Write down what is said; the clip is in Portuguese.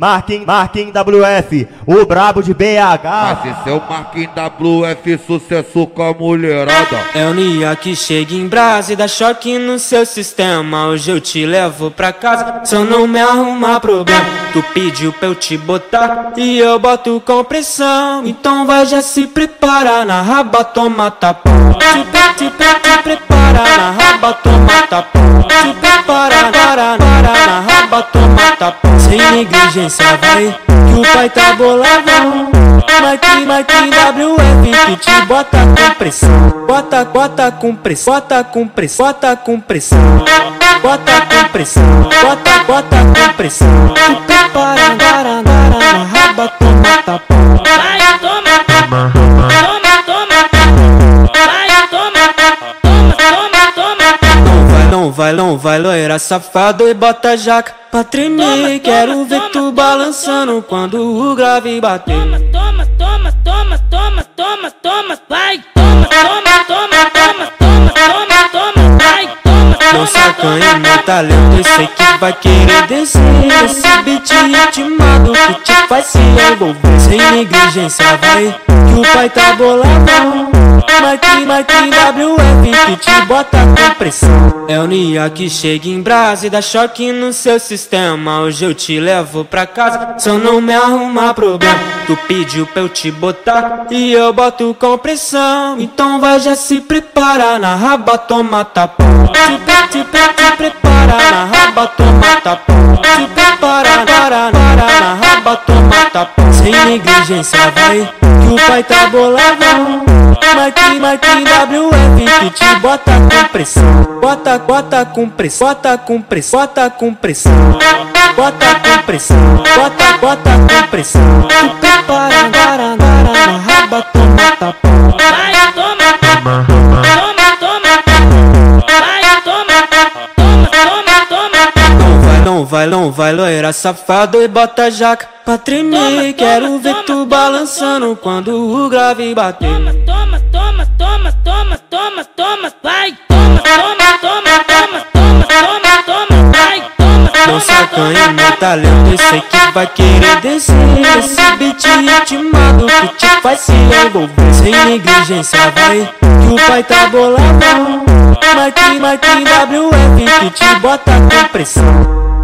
Marquinhos, Marquinhos WF, o brabo de BH. Mas esse é o Marquinhos WF, sucesso com a mulherada. É o Nia que chega em brasa e dá choque no seu sistema. Hoje eu te levo pra casa, só não me arrumar problema. Tu pediu pra eu te botar e eu boto com pressão. Então vai já se prepara na raba, toma tapão. Te, te prepara na raba, toma tapão. Te prepara, para, na raba, toma. Sem negligência vai, que o pai tá boladão. Mike, Mike, WF que te bota com pressão. Bota, bota com pressão, bota com pressão, bota com pressão. Bota com pressão, bota, bota com pressão. Tu prepara, para, para, na vai, não vai, loira safado e bota jaca pra tremer. Toma, Quero toma, ver toma, tu balançando quando o grave bater. Toma, toma, toma, toma, toma, toma, toma. Vai, toma, toma, toma, toma, toma, toma, toma. Vai, toma, Não toma, toma. meu talento, eu sei que vai querer descer Esse beat ritmado que te faz se envolver Sem negligência vai, que o pai tá boladão. Mike, Mike, WF que te bota com pressão. É o Nia que chega em brasa e dá choque no seu sistema. Hoje eu te levo pra casa, só não me arrumar problema. Tu pediu pra eu te botar e eu boto com pressão. Então vai já se prepara na raba, toma tapão Te, te, te, te prepara na raba, toma tapão Te prepara, para, para na raba, toma tapão Sem negligência vai, que o pai tá boladão Mike, Mike, WF que te bota com pressão. Bota, bota com pressão, bota com pressão, bota com pressão. Bota com pressão, bota, bota com pressão. Tu para na raba, toma tapão vai, não vai, loira safado e bota jaca pra tremer. Toma, Quero toma, ver toma, tu toma, balançando quando o grave bater. Toma, toma, toma, toma, toma, toma, toma. Vai, toma, toma, toma, toma, toma, toma, toma. Vai, toma, Não toma, sacanha toma. meu talento, eu sei que vai querer descer. Esse beat ritmado que te faz se envolver. Sem negligência vai, que o pai tá boladão. Mike, Mike, WF que te bota com pressão.